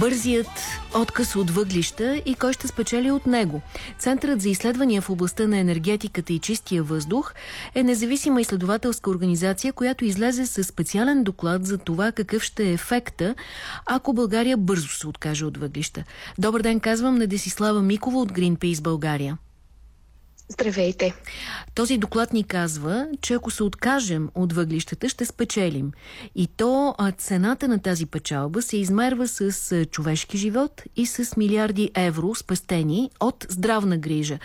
Бързият отказ от въглища и кой ще спечели от него. Центърът за изследвания в областта на енергетиката и чистия въздух е независима изследователска организация, която излезе с специален доклад за това какъв ще е ефекта, ако България бързо се откаже от въглища. Добър ден, казвам на Десислава Микова от Greenpeace България. Здравейте! Този доклад ни казва, че ако се откажем от въглищата, ще спечелим. И то цената на тази печалба се измерва с човешки живот и с милиарди евро спестени от здравна грижа.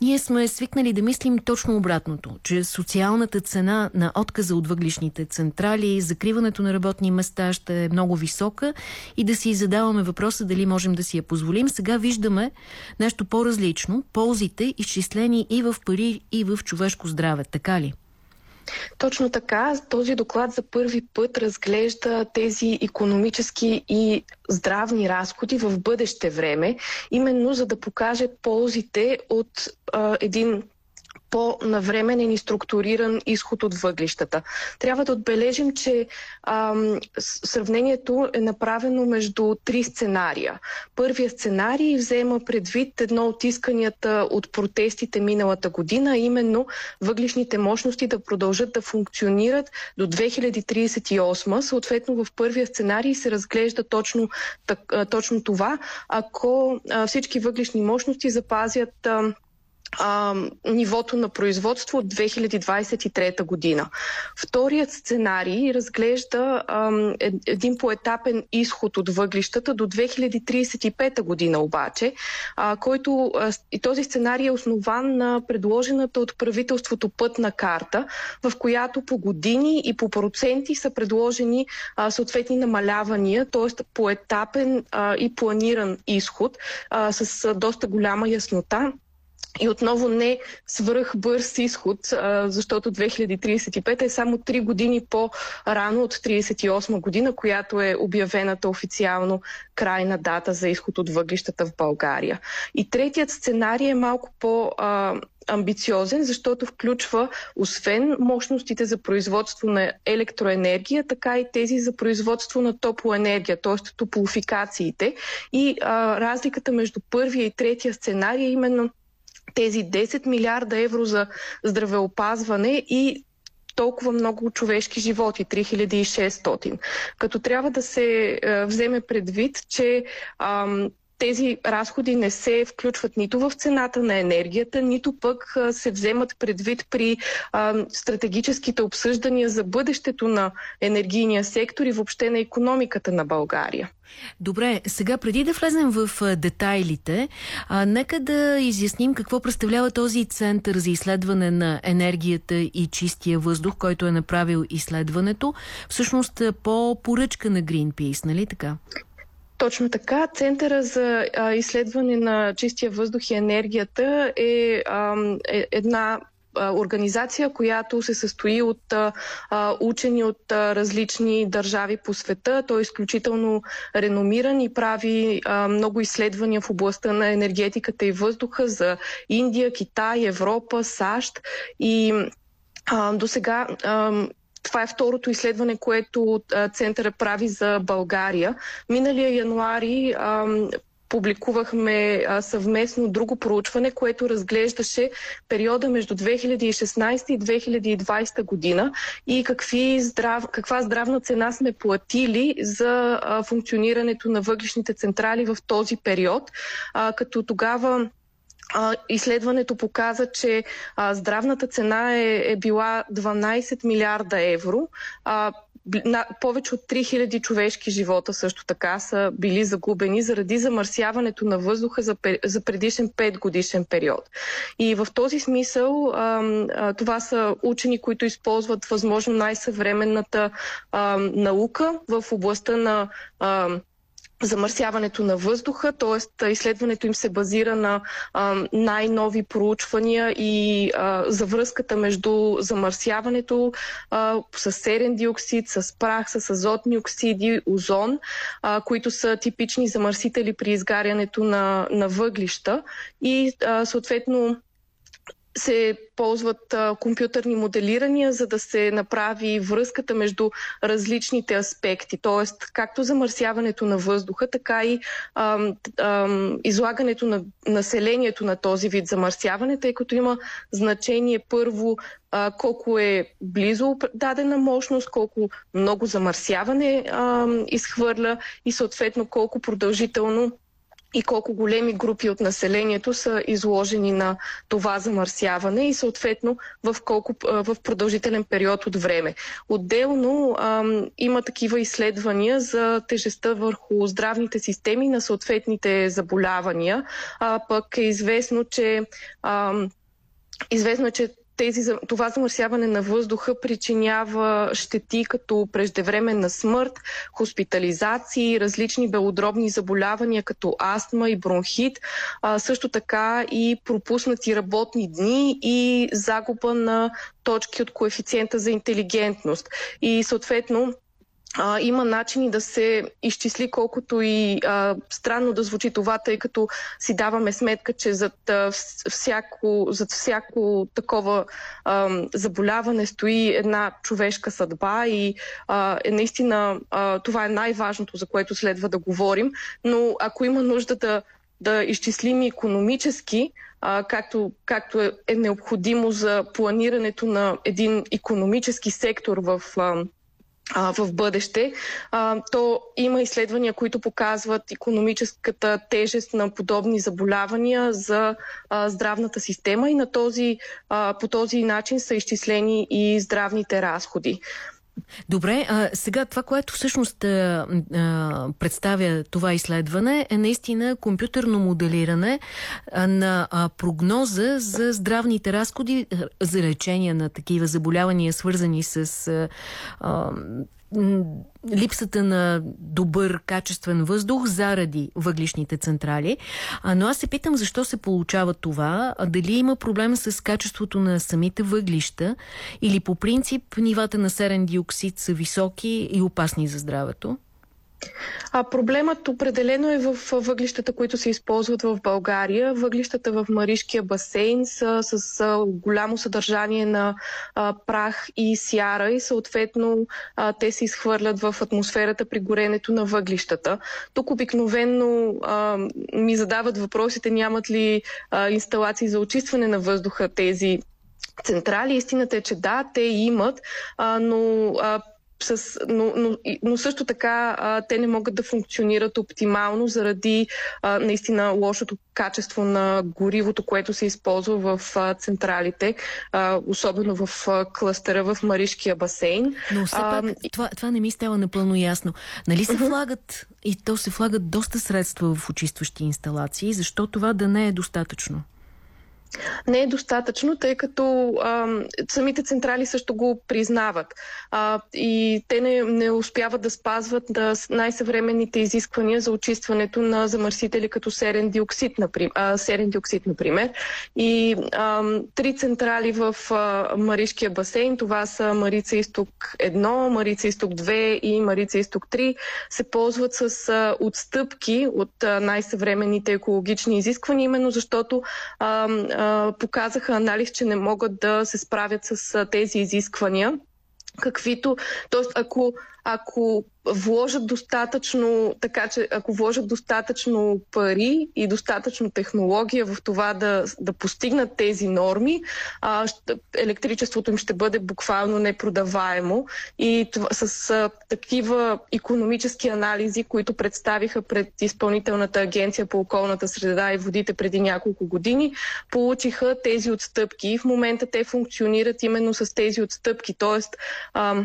Ние сме свикнали да мислим точно обратното, че социалната цена на отказа от въглишните централи, закриването на работни места ще е много висока и да си задаваме въпроса дали можем да си я позволим. Сега виждаме нещо по-различно. Ползите, изчислени и в пари, и в човешко здраве. Така ли? Точно така. Този доклад за първи път разглежда тези економически и здравни разходи в бъдеще време, именно за да покаже ползите от а, един по-навременен и структуриран изход от въглищата. Трябва да отбележим, че ам, сравнението е направено между три сценария. Първият сценарий взема предвид едно от исканията от протестите миналата година, именно въглишните мощности да продължат да функционират до 2038. Съответно, в първия сценарий се разглежда точно, так, точно това, ако а, всички въглишни мощности запазят а, а, нивото на производство от 2023 година. Вторият сценарий разглежда а, един поетапен изход от въглищата до 2035 година обаче, а, който а, и този сценарий е основан на предложената от правителството пътна карта, в която по години и по проценти са предложени а, съответни намалявания, т.е. поетапен а, и планиран изход а, с а, доста голяма яснота и отново не свръх бърз изход, защото 2035 е само 3 години по-рано от 38 година, която е обявената официално крайна дата за изход от въглищата в България. И третият сценарий е малко по- амбициозен, защото включва освен мощностите за производство на електроенергия, така и тези за производство на топлоенергия, т.е. топлофикациите. И а, разликата между първия и третия сценарий е именно тези 10 милиарда евро за здравеопазване и толкова много човешки животи 3600. Като трябва да се е, вземе предвид, че ам, тези разходи не се включват нито в цената на енергията, нито пък се вземат предвид при а, стратегическите обсъждания за бъдещето на енергийния сектор и въобще на економиката на България. Добре, сега преди да влезем в детайлите, а, нека да изясним какво представлява този център за изследване на енергията и чистия въздух, който е направил изследването, всъщност по поръчка на Greenpeace, нали така? Точно така. Центъра за а, изследване на чистия въздух и енергията е, а, е една организация, която се състои от а, учени от а, различни държави по света. Той е изключително реномиран и прави а, много изследвания в областта на енергетиката и въздуха за Индия, Китай, Европа, САЩ и до сега това е второто изследване, което Центъра прави за България. Миналия януари публикувахме съвместно друго проучване, което разглеждаше периода между 2016 и 2020 година и какви здрав, каква здравна цена сме платили за функционирането на въглишните централи в този период, като тогава а, изследването показа, че а, здравната цена е, е била 12 милиарда евро. А, на, повече от 3000 човешки живота също така са били загубени заради замърсяването на въздуха за, за предишен 5 годишен период. И в този смисъл а, а, това са учени, които използват възможно най-съвременната а, наука в областта на а, замърсяването на въздуха, т.е. изследването им се базира на най-нови проучвания и а, за връзката между замърсяването с серен диоксид, с прах, с азотни оксиди, озон, които са типични замърсители при изгарянето на, на въглища и съответно се ползват а, компютърни моделирания, за да се направи връзката между различните аспекти, т.е. както замърсяването на въздуха, така и а, а, излагането на населението на този вид замърсяване, тъй като има значение първо а, колко е близо дадена мощност, колко много замърсяване а, изхвърля и съответно колко продължително и колко големи групи от населението са изложени на това замърсяване и съответно в колко в продължителен период от време. Отделно ам, има такива изследвания за тежестта върху здравните системи на съответните заболявания, а пък е известно, че ам, Известно е, че тези, това замърсяване на въздуха причинява щети като преждевременна смърт, хоспитализации, различни белодробни заболявания като астма и бронхит, а, също така и пропуснати работни дни и загуба на точки от коефициента за интелигентност. И съответно а, има начини да се изчисли колкото и а, странно да звучи това, тъй като си даваме сметка, че зад, а, всяко, зад всяко такова а, заболяване стои една човешка съдба и а, е, наистина а, това е най-важното, за което следва да говорим. Но ако има нужда да, да изчислим економически, а, както, както е, е необходимо за планирането на един економически сектор в а, а, в бъдеще, а, то има изследвания, които показват економическата тежест на подобни заболявания за а, здравната система и на този, а, по този начин са изчислени и здравните разходи. Добре, а, сега това, което всъщност а, а, представя това изследване е наистина компютърно моделиране а, на а, прогноза за здравните разходи за лечение на такива заболявания, свързани с а, а, липсата на добър, качествен въздух заради въглишните централи. А, но аз се питам защо се получава това. А дали има проблем с качеството на самите въглища или по принцип нивата на серен диоксид са високи и опасни за здравето? А проблемът определено е в въглищата, които се използват в България. Въглищата в Маришкия басейн са с голямо съдържание на прах и сяра и съответно те се изхвърлят в атмосферата при горенето на въглищата. Тук обикновенно ми задават въпросите нямат ли инсталации за очистване на въздуха тези централи. Истината е, че да, те имат, а, но а, с, но, но, но също така а, те не могат да функционират оптимално заради а, наистина лошото качество на горивото, което се използва в а, централите, а, особено в а, кластера в Маришкия басейн. Но все пак а, това, това не ми става напълно ясно. Нали се влагат, и то се влагат доста средства в очистващи инсталации, защо това да не е достатъчно? Не е достатъчно, тъй като а, самите централи също го признават. А, и те не, не успяват да спазват да, най-съвременните изисквания за очистването на замърсители като серен диоксид, например. А, серен диоксид, например. И а, три централи в а, Маришкия басейн, това са Марица Исток 1, Марица Исток 2 и Марица Исток 3, се ползват с а, отстъпки от а, най-съвременните екологични изисквания, именно защото а, показаха анализ, че не могат да се справят с тези изисквания каквито, т.е. ако, ако вложат достатъчно, така че ако вложат достатъчно пари и достатъчно технология в това да, да постигнат тези норми, а, електричеството им ще бъде буквално непродаваемо. И това, с а, такива економически анализи, които представиха пред Изпълнителната агенция по околната среда и водите преди няколко години, получиха тези отстъпки. И в момента те функционират именно с тези отстъпки. Тоест, а,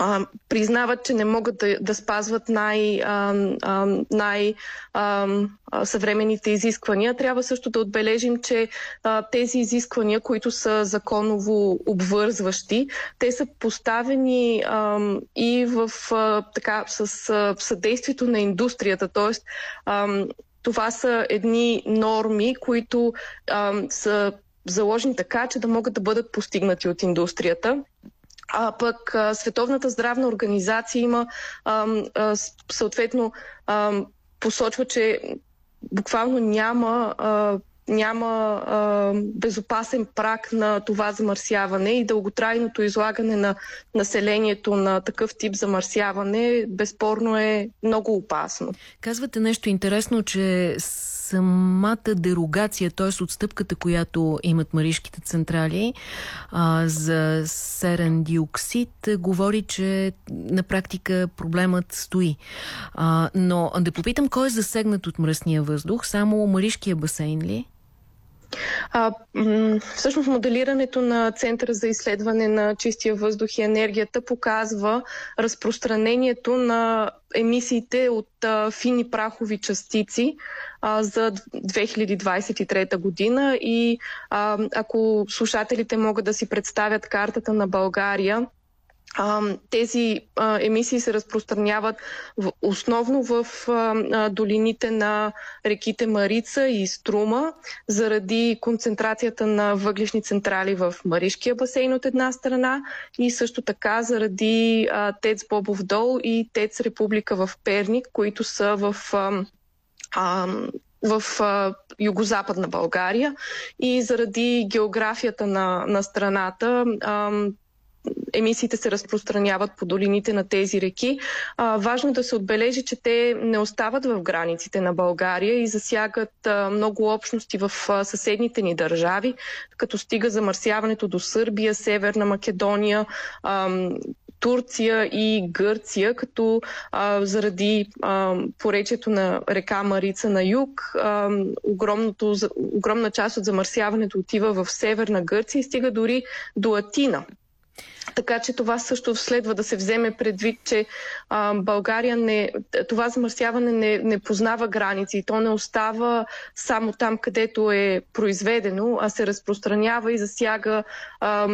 а, признават, че не могат да, да спазват най, а, а, най изисквания. Трябва също да отбележим, че а, тези изисквания, които са законово обвързващи, те са поставени а, и в а, така с а, съдействието на индустрията. А, това са едни норми, които а, са заложени така, че да могат да бъдат постигнати от индустрията. А пък Световната здравна организация има съответно посочва, че буквално няма няма безопасен прак на това замърсяване и дълготрайното излагане на населението на такъв тип замърсяване безспорно е много опасно. Казвате нещо интересно, че самата дерогация, т.е. отстъпката, която имат маришките централи а, за серен диоксид, говори, че на практика проблемът стои. А, но да попитам, кой е засегнат от мръсния въздух? Само маришкия басейн ли? А, всъщност моделирането на Центъра за изследване на чистия въздух и енергията показва разпространението на емисиите от а, фини прахови частици а, за 2023 година. И а, ако слушателите могат да си представят картата на България, тези емисии се разпространяват основно в долините на реките Марица и Струма, заради концентрацията на въглишни централи в Маришкия басейн от една страна и също така заради ТЕЦ Бобов дол и ТЕЦ Република в Перник, които са в в а, югозападна България и заради географията на, на страната а, емисиите се разпространяват по долините на тези реки. А, важно е да се отбележи, че те не остават в границите на България и засягат а, много общности в а, съседните ни държави, като стига замърсяването до Сърбия, Северна Македония, а, Турция и Гърция, като а, заради а, поречието на река Марица на юг, а, огромното, огромна част от замърсяването отива в северна Гърция и стига дори до Атина. Така че това също следва да се вземе предвид, че а, България не, това замърсяване не, не познава граници и то не остава само там, където е произведено, а се разпространява и засяга а,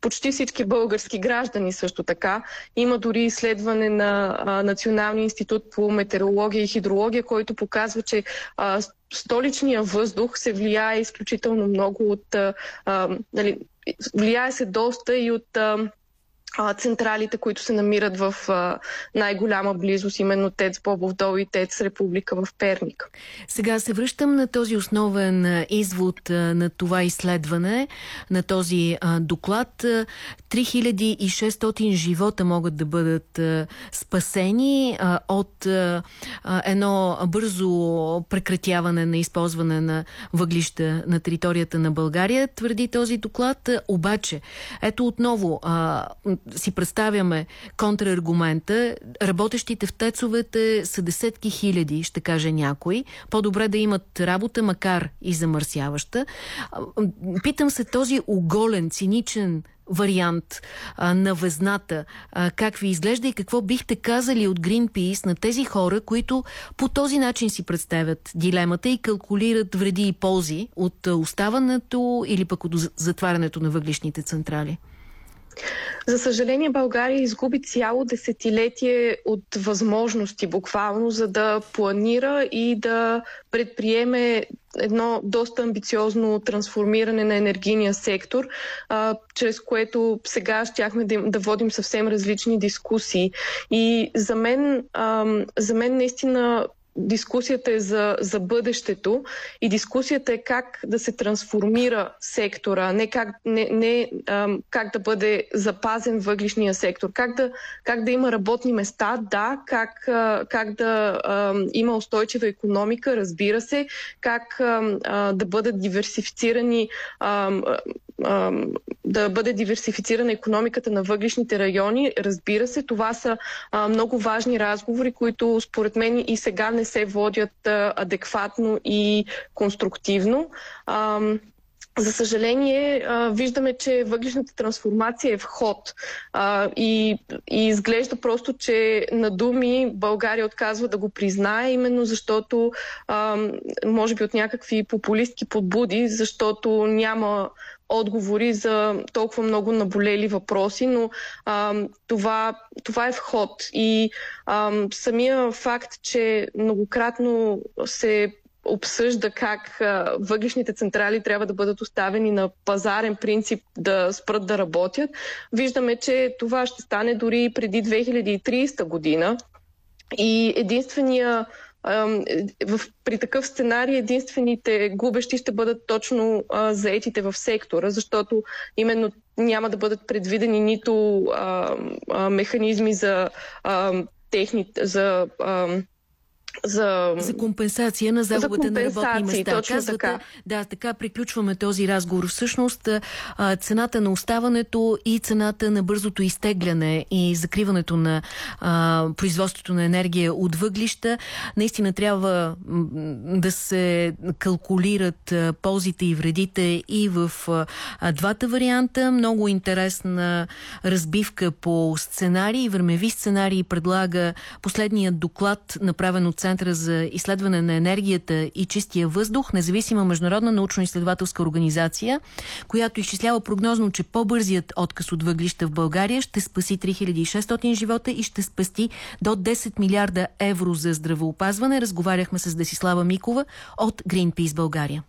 почти всички български граждани също така. Има дори изследване на а, Националния институт по метеорология и хидрология, който показва, че а, столичния въздух се влияе изключително много от а, нали, влияе се доста и от централите, които се намират в най-голяма близост, именно ТЕЦ Бобов дол и ТЕЦ Република в Перник. Сега се връщам на този основен извод на това изследване, на този доклад. 3600 живота могат да бъдат спасени от едно бързо прекратяване на използване на въглища на територията на България, твърди този доклад. Обаче, ето отново си представяме контраргумента, работещите в тецовете са десетки хиляди, ще каже някой. По-добре да имат работа, макар и замърсяваща. Питам се този оголен, циничен вариант а, на везната, а, как ви изглежда и какво бихте казали от Greenpeace на тези хора, които по този начин си представят дилемата и калкулират вреди и ползи от оставането или пък от затварянето на въглишните централи? За съжаление, България изгуби цяло десетилетие от възможности буквално, за да планира и да предприеме едно доста амбициозно трансформиране на енергийния сектор, а, чрез което сега щяхме да, да водим съвсем различни дискусии. И за мен, а, за мен наистина дискусията е за, за бъдещето и дискусията е как да се трансформира сектора, не как, не, не, ам, как да бъде запазен въглишния сектор, как да, как да има работни места, да, как, а, как да ам, има устойчива економика, разбира се, как ам, а, да бъдат диверсифицирани ам, да бъде диверсифицирана економиката на въглишните райони. Разбира се, това са много важни разговори, които според мен и сега не се водят адекватно и конструктивно. За съжаление, виждаме, че въглишната трансформация е в ход и, и изглежда просто, че на думи България отказва да го признае, именно защото, може би от някакви популистки подбуди, защото няма отговори за толкова много наболели въпроси, но а, това, това е вход. И а, самия факт, че многократно се обсъжда как въглишните централи трябва да бъдат оставени на пазарен принцип да спрат да работят, виждаме, че това ще стане дори преди 2030 година. И единствения в, при такъв сценарий единствените губещи ще бъдат точно а, заетите в сектора, защото именно няма да бъдат предвидени нито а, а, механизми за а, техни, за а, за... за компенсация на загубата на работни места. Точно Казвате, така. Да, така приключваме този разговор. Всъщност цената на оставането и цената на бързото изтегляне и закриването на а, производството на енергия от въглища наистина трябва да се калкулират ползите и вредите и в а, двата варианта. Много интересна разбивка по сценарии, времеви сценарии предлага последният доклад, направен от Центъра за изследване на енергията и чистия въздух, независима международна научно-изследователска организация, която изчислява прогнозно, че по-бързият отказ от въглища в България ще спаси 3600 живота и ще спасти до 10 милиарда евро за здравеопазване. Разговаряхме с Десислава Микова от Greenpeace България.